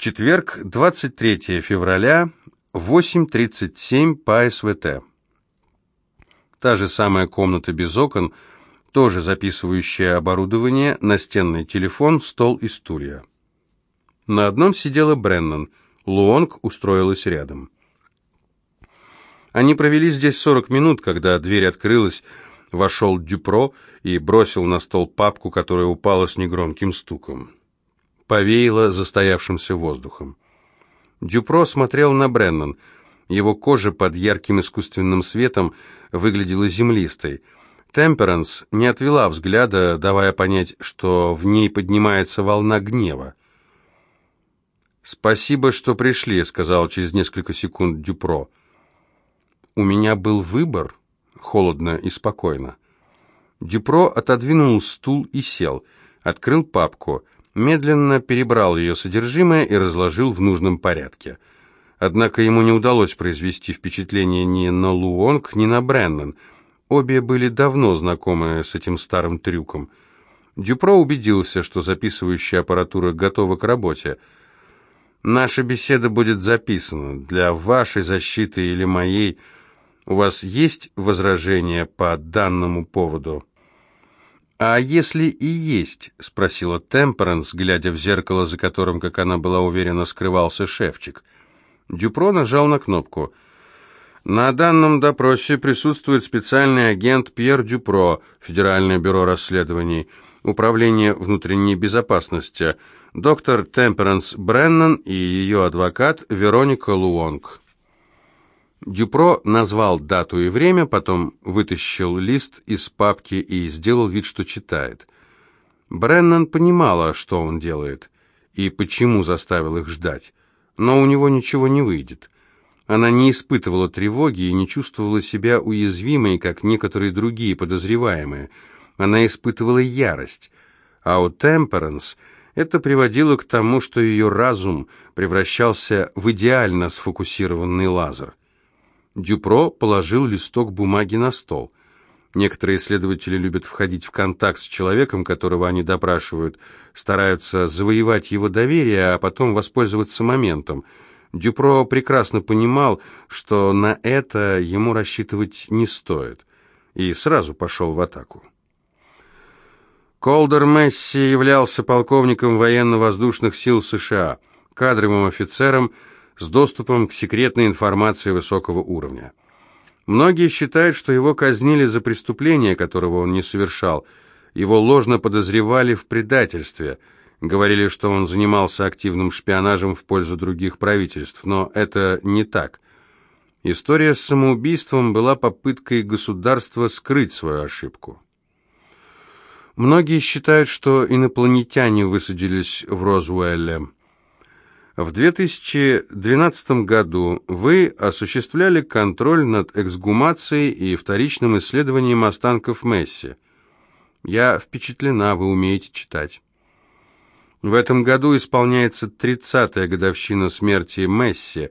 Четверг, 23 февраля, 8.37 по СВТ. Та же самая комната без окон, тоже записывающее оборудование, настенный телефон, стол и стулья. На одном сидела Бреннан, Луонг устроилась рядом. Они провели здесь 40 минут, когда дверь открылась, вошел Дюпро и бросил на стол папку, которая упала с негромким стуком. Повеяло застоявшимся воздухом. Дюпро смотрел на Бреннан. Его кожа под ярким искусственным светом выглядела землистой. Темперанс не отвела взгляда, давая понять, что в ней поднимается волна гнева. «Спасибо, что пришли», — сказал через несколько секунд Дюпро. «У меня был выбор», — холодно и спокойно. Дюпро отодвинул стул и сел, открыл папку, медленно перебрал ее содержимое и разложил в нужном порядке. Однако ему не удалось произвести впечатление ни на Луонг, ни на Бреннан. Обе были давно знакомы с этим старым трюком. Дюпро убедился, что записывающая аппаратура готова к работе. «Наша беседа будет записана. Для вашей защиты или моей...» У вас есть возражения по данному поводу? А если и есть, спросила Темперанс, глядя в зеркало, за которым, как она была уверена, скрывался шефчик. Дюпро нажал на кнопку. На данном допросе присутствует специальный агент Пьер Дюпро, Федеральное бюро расследований, Управление внутренней безопасности, доктор Темперанс Бреннан и ее адвокат Вероника Луонг. Дюпро назвал дату и время, потом вытащил лист из папки и сделал вид, что читает. Бреннан понимала, что он делает и почему заставил их ждать, но у него ничего не выйдет. Она не испытывала тревоги и не чувствовала себя уязвимой, как некоторые другие подозреваемые. Она испытывала ярость, а у Темперанс это приводило к тому, что ее разум превращался в идеально сфокусированный лазер. Дюпро положил листок бумаги на стол. Некоторые следователи любят входить в контакт с человеком, которого они допрашивают, стараются завоевать его доверие, а потом воспользоваться моментом. Дюпро прекрасно понимал, что на это ему рассчитывать не стоит, и сразу пошел в атаку. Колдер Месси являлся полковником военно-воздушных сил США, кадровым офицером, с доступом к секретной информации высокого уровня. Многие считают, что его казнили за преступление, которого он не совершал. Его ложно подозревали в предательстве. Говорили, что он занимался активным шпионажем в пользу других правительств, но это не так. История с самоубийством была попыткой государства скрыть свою ошибку. Многие считают, что инопланетяне высадились в Розуэлле. В 2012 году вы осуществляли контроль над эксгумацией и вторичным исследованием останков Месси. Я впечатлена, вы умеете читать. В этом году исполняется 30-я годовщина смерти Месси.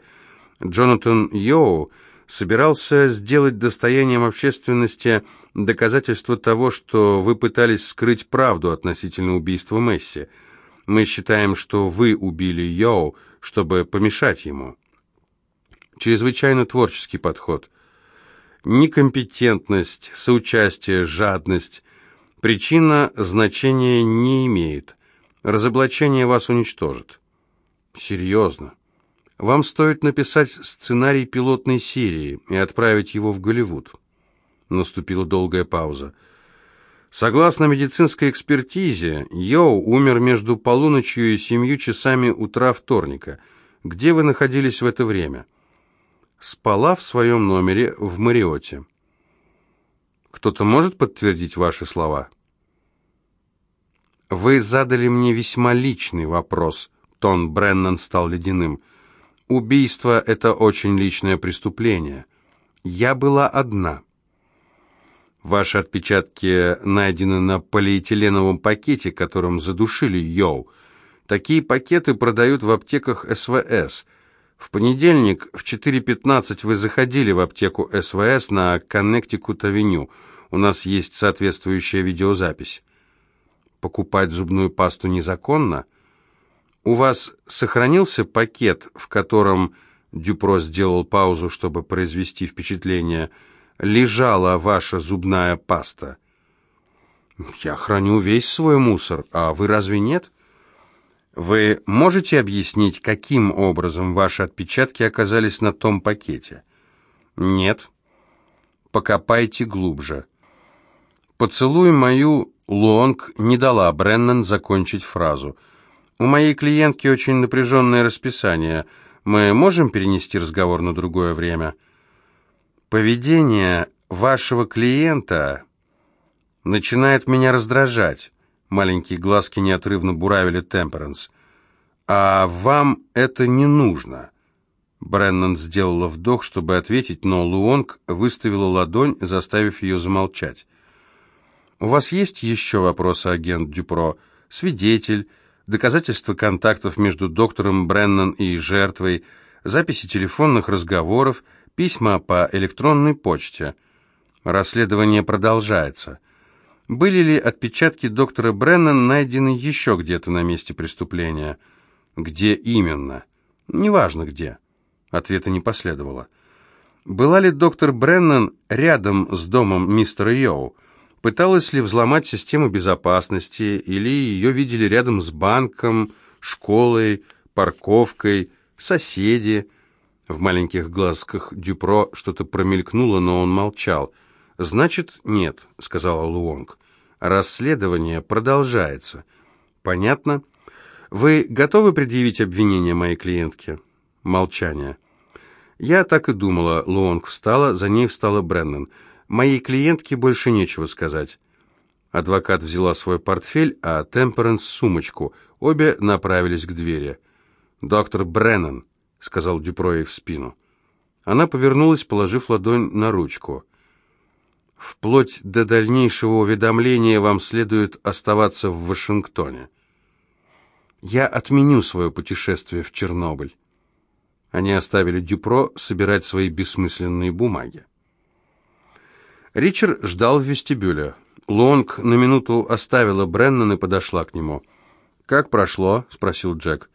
Джонатан Йоу собирался сделать достоянием общественности доказательство того, что вы пытались скрыть правду относительно убийства Месси – мы считаем, что вы убили Йоу, чтобы помешать ему. Чрезвычайно творческий подход. Некомпетентность, соучастие, жадность. Причина значения не имеет. Разоблачение вас уничтожит. Серьезно. Вам стоит написать сценарий пилотной серии и отправить его в Голливуд. Наступила долгая пауза. Согласно медицинской экспертизе, Йоу умер между полуночью и семью часами утра вторника. Где вы находились в это время? Спала в своем номере в Мариоте. Кто-то может подтвердить ваши слова? Вы задали мне весьма личный вопрос. Тон Бреннан стал ледяным. Убийство — это очень личное преступление. Я была одна. Ваши отпечатки найдены на полиэтиленовом пакете, которым задушили Йоу. Такие пакеты продают в аптеках СВС. В понедельник в 4.15 вы заходили в аптеку СВС на Коннектикут-авеню. У нас есть соответствующая видеозапись. Покупать зубную пасту незаконно? «У вас сохранился пакет, в котором...» Дюпро сделал паузу, чтобы произвести впечатление. «Лежала ваша зубная паста». «Я храню весь свой мусор, а вы разве нет?» «Вы можете объяснить, каким образом ваши отпечатки оказались на том пакете?» «Нет». «Покопайте глубже». «Поцелуй мою...» Лонг не дала Бреннан закончить фразу. «У моей клиентки очень напряженное расписание. Мы можем перенести разговор на другое время?» «Поведение вашего клиента начинает меня раздражать». Маленькие глазки неотрывно буравили Темперанс. «А вам это не нужно». Бреннан сделала вдох, чтобы ответить, но Луонг выставила ладонь, заставив ее замолчать. «У вас есть еще вопросы, агент Дюпро? Свидетель, доказательства контактов между доктором Бреннан и жертвой, записи телефонных разговоров, письма по электронной почте. Расследование продолжается. Были ли отпечатки доктора Бреннан найдены еще где-то на месте преступления? Где именно? Неважно где». Ответа не последовало. Была ли доктор Бреннан рядом с домом мистера Йоу? Пыталась ли взломать систему безопасности, или ее видели рядом с банком, школой, парковкой, соседи? В маленьких глазках Дюпро что-то промелькнуло, но он молчал. «Значит, нет», — сказала Луонг. «Расследование продолжается». «Понятно. Вы готовы предъявить обвинение моей клиентке?» Молчание. «Я так и думала», — Луонг встала, за ней встала Бреннан. «Моей клиентке больше нечего сказать». Адвокат взяла свой портфель, а Темперанс — сумочку. Обе направились к двери. «Доктор Бреннан», — сказал Дюпро ей в спину. Она повернулась, положив ладонь на ручку. «Вплоть до дальнейшего уведомления вам следует оставаться в Вашингтоне. Я отменю свое путешествие в Чернобыль». Они оставили Дюпро собирать свои бессмысленные бумаги. Ричард ждал в вестибюле. Лонг на минуту оставила Бреннан и подошла к нему. «Как прошло?» — спросил Джек.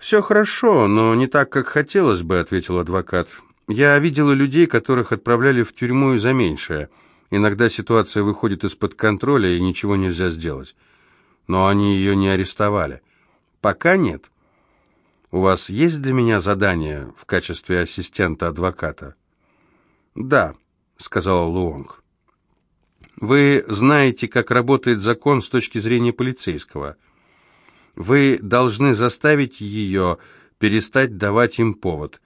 «Все хорошо, но не так, как хотелось бы», — ответил адвокат. «Я видела людей, которых отправляли в тюрьму и за меньшее. Иногда ситуация выходит из-под контроля, и ничего нельзя сделать. Но они ее не арестовали. Пока нет. «У вас есть для меня задание в качестве ассистента адвоката?» «Да», — сказала Луонг. «Вы знаете, как работает закон с точки зрения полицейского. Вы должны заставить ее перестать давать им повод.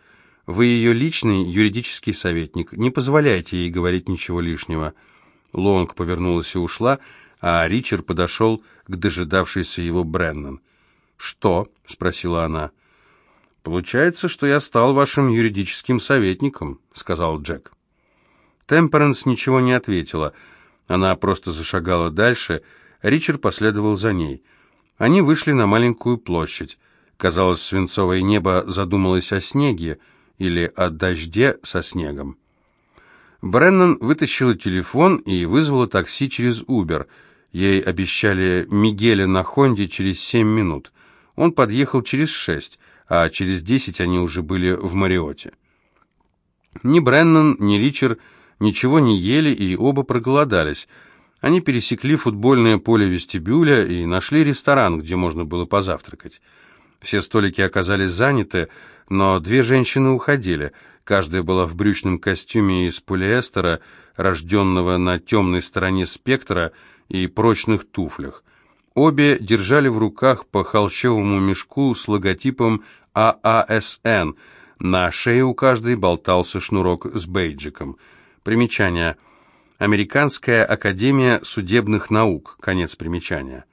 Вы ее личный юридический советник. Не позволяйте ей говорить ничего лишнего». Лонг повернулась и ушла, а Ричард подошел к дожидавшейся его Бреннан. «Что?» — спросила она. «Получается, что я стал вашим юридическим советником», — сказал Джек. Темперанс ничего не ответила. Она просто зашагала дальше. Ричард последовал за ней. Они вышли на маленькую площадь. Казалось, свинцовое небо задумалось о снеге или о дожде со снегом. Бреннан вытащила телефон и вызвала такси через Убер. Ей обещали Мигеля на Хонде через семь минут. Он подъехал через шесть а через десять они уже были в Мариоте. Ни Бреннан, ни Ричард ничего не ели и оба проголодались. Они пересекли футбольное поле вестибюля и нашли ресторан, где можно было позавтракать. Все столики оказались заняты, но две женщины уходили. Каждая была в брючном костюме из полиэстера, рожденного на темной стороне спектра, и прочных туфлях. Обе держали в руках по холщовому мешку с логотипом ААСН. На шее у каждой болтался шнурок с бейджиком. Примечание. Американская академия судебных наук. Конец примечания.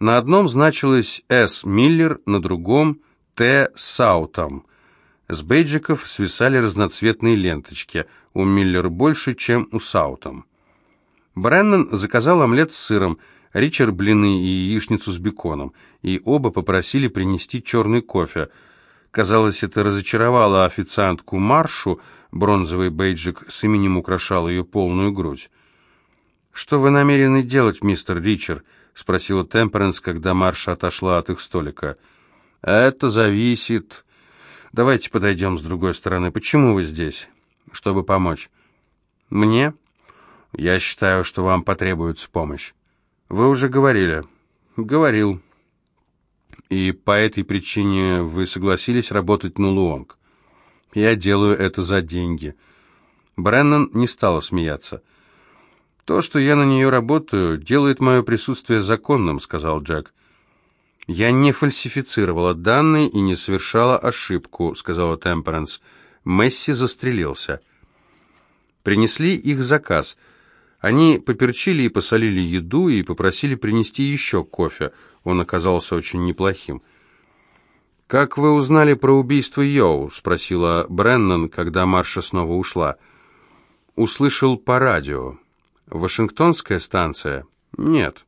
На одном значилось «С. Миллер», на другом «Т. Саутом». С бейджиков свисали разноцветные ленточки. У Миллер больше, чем у Саутом. Бреннан заказал омлет с сыром – Ричард блины и яичницу с беконом, и оба попросили принести черный кофе. Казалось, это разочаровало официантку Маршу, бронзовый бейджик с именем украшал ее полную грудь. «Что вы намерены делать, мистер Ричард?» — спросила Темперенс, когда Марша отошла от их столика. Это зависит... Давайте подойдем с другой стороны. Почему вы здесь? Чтобы помочь. Мне? Я считаю, что вам потребуется помощь. Вы уже говорили. Говорил. И по этой причине вы согласились работать на Луонг. Я делаю это за деньги. Бреннан не стала смеяться. «То, что я на нее работаю, делает мое присутствие законным», — сказал Джек. «Я не фальсифицировала данные и не совершала ошибку», — сказала Темперанс. Месси застрелился. Принесли их заказ. Они поперчили и посолили еду и попросили принести еще кофе. Он оказался очень неплохим. «Как вы узнали про убийство Йоу?» — спросила Бреннан, когда Марша снова ушла. «Услышал по радио». Вашингтонская станция? Нет.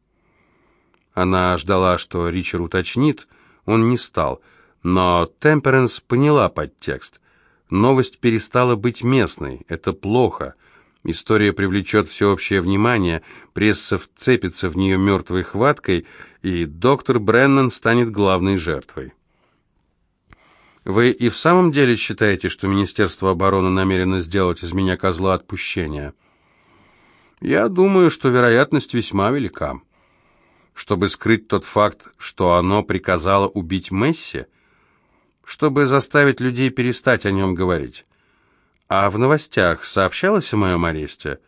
Она ждала, что Ричард уточнит, он не стал, но Темперенс поняла подтекст. Новость перестала быть местной, это плохо. История привлечет всеобщее внимание, пресса вцепится в нее мертвой хваткой, и доктор Бреннан станет главной жертвой. Вы и в самом деле считаете, что Министерство обороны намерено сделать из меня козла отпущения?» Я думаю, что вероятность весьма велика. Чтобы скрыть тот факт, что оно приказало убить Месси, чтобы заставить людей перестать о нем говорить. А в новостях сообщалось о моем аресте?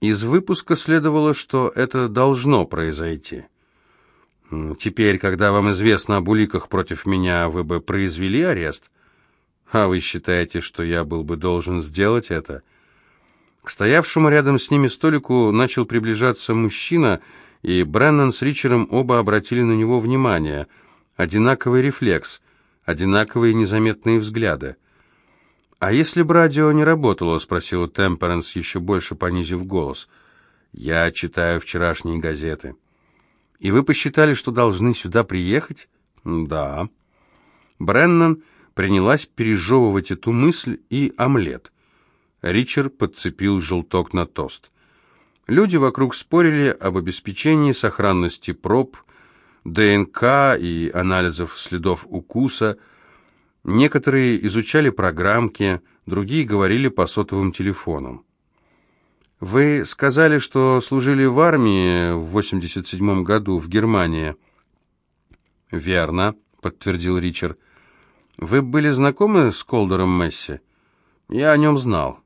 Из выпуска следовало, что это должно произойти. Теперь, когда вам известно об уликах против меня, вы бы произвели арест? А вы считаете, что я был бы должен сделать это?» К стоявшему рядом с ними столику начал приближаться мужчина, и Бреннан с Ричером оба обратили на него внимание. Одинаковый рефлекс, одинаковые незаметные взгляды. «А если бы радио не работало?» — спросила Темперанс, еще больше понизив голос. «Я читаю вчерашние газеты». «И вы посчитали, что должны сюда приехать?» «Да». Бреннан принялась пережевывать эту мысль и омлет — Ричард подцепил желток на тост. Люди вокруг спорили об обеспечении сохранности проб, ДНК и анализов следов укуса. Некоторые изучали программки, другие говорили по сотовым телефонам. «Вы сказали, что служили в армии в 87 году в Германии». «Верно», — подтвердил Ричард. «Вы были знакомы с Колдером Месси?» «Я о нем знал».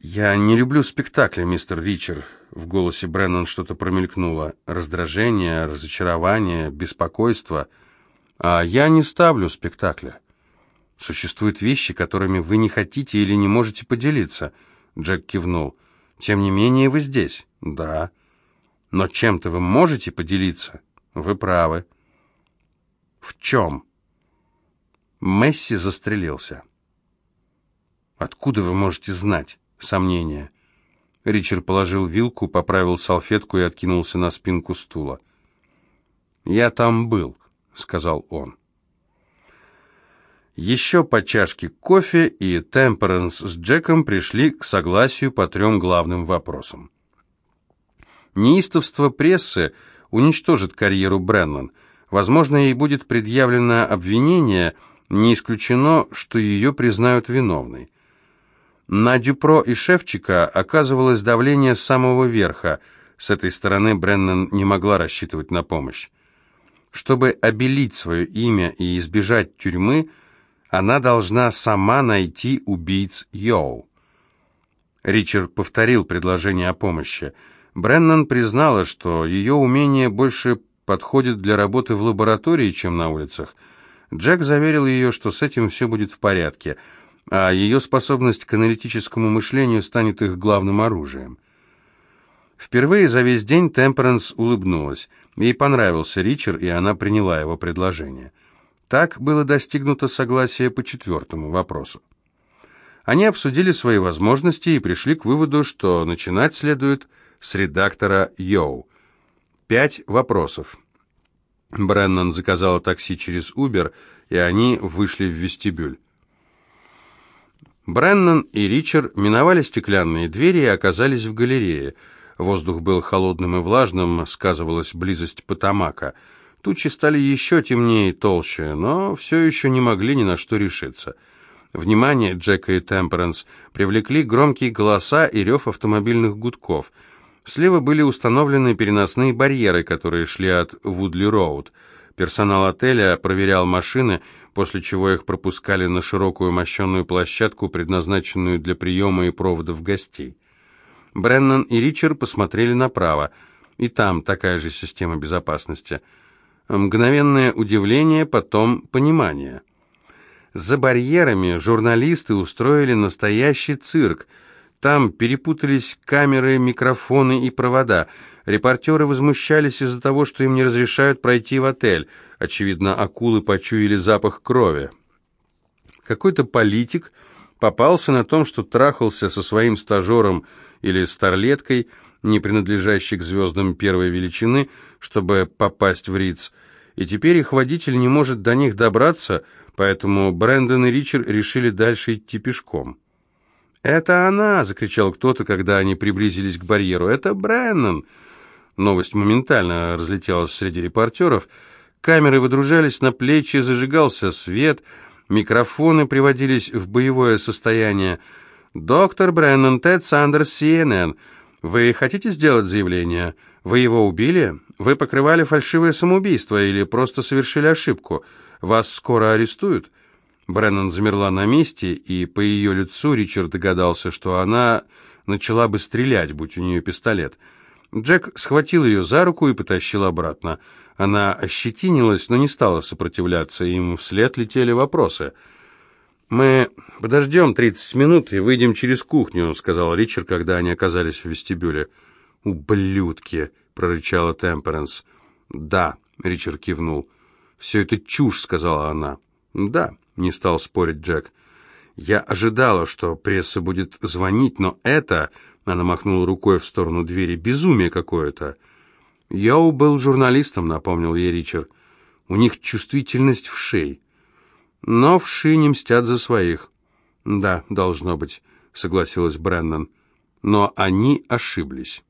«Я не люблю спектакли, мистер Ричард». В голосе Бреннан что-то промелькнуло. Раздражение, разочарование, беспокойство. «А я не ставлю спектакля. Существуют вещи, которыми вы не хотите или не можете поделиться». Джек кивнул. «Тем не менее вы здесь». «Да». «Но чем-то вы можете поделиться?» «Вы правы». «В чем?» Месси застрелился. «Откуда вы можете знать?» сомнения. Ричард положил вилку, поправил салфетку и откинулся на спинку стула. «Я там был», — сказал он. Еще по чашке кофе и Темперанс с Джеком пришли к согласию по трем главным вопросам. Неистовство прессы уничтожит карьеру Бреннан. Возможно, ей будет предъявлено обвинение, не исключено, что ее признают виновной. На Дюпро и Шевчика оказывалось давление с самого верха. С этой стороны Бреннан не могла рассчитывать на помощь. Чтобы обелить свое имя и избежать тюрьмы, она должна сама найти убийц Йоу. Ричард повторил предложение о помощи. Бреннан признала, что ее умение больше подходит для работы в лаборатории, чем на улицах. Джек заверил ее, что с этим все будет в порядке – а ее способность к аналитическому мышлению станет их главным оружием. Впервые за весь день Темперанс улыбнулась. Ей понравился Ричард, и она приняла его предложение. Так было достигнуто согласие по четвертому вопросу. Они обсудили свои возможности и пришли к выводу, что начинать следует с редактора Йоу. Пять вопросов. Бреннан заказала такси через Uber, и они вышли в вестибюль. Бреннан и Ричард миновали стеклянные двери и оказались в галерее. Воздух был холодным и влажным, сказывалась близость Потамака. Тучи стали еще темнее и толще, но все еще не могли ни на что решиться. Внимание Джека и Темперанс привлекли громкие голоса и рев автомобильных гудков. Слева были установлены переносные барьеры, которые шли от Вудли-Роуд. Персонал отеля проверял машины, после чего их пропускали на широкую мощенную площадку, предназначенную для приема и проводов гостей. Бреннан и Ричард посмотрели направо, и там такая же система безопасности. Мгновенное удивление, потом понимание. За барьерами журналисты устроили настоящий цирк. Там перепутались камеры, микрофоны и провода. Репортеры возмущались из-за того, что им не разрешают пройти в отель. Очевидно, акулы почуяли запах крови. Какой-то политик попался на том, что трахался со своим стажером или старлеткой, не принадлежащей к звездам первой величины, чтобы попасть в Риц, и теперь их водитель не может до них добраться, поэтому Брэндон и Ричард решили дальше идти пешком. «Это она!» — закричал кто-то, когда они приблизились к барьеру. «Это Брэннон!» Новость моментально разлетелась среди репортеров. Камеры водружались на плечи, зажигался свет, микрофоны приводились в боевое состояние. «Доктор Брэннон, Тед Сандерс, CNN. Вы хотите сделать заявление? Вы его убили? Вы покрывали фальшивое самоубийство или просто совершили ошибку? Вас скоро арестуют?» Брэннон замерла на месте, и по ее лицу Ричард догадался, что она начала бы стрелять, будь у нее пистолет. Джек схватил ее за руку и потащил обратно. Она ощетинилась, но не стала сопротивляться, им вслед летели вопросы – «Мы подождем 30 минут и выйдем через кухню», — сказал Ричард, когда они оказались в вестибюле. «Ублюдки!» — прорычала Темперанс. «Да», — Ричард кивнул. «Все это чушь», — сказала она. «Да», — не стал спорить Джек. «Я ожидала, что пресса будет звонить, но это...» — она махнула рукой в сторону двери. «Безумие какое-то». «Я был журналистом», — напомнил ей Ричард. «У них чувствительность в шее». Но вши не мстят за своих. Да, должно быть, согласилась Бреннан. Но они ошиблись.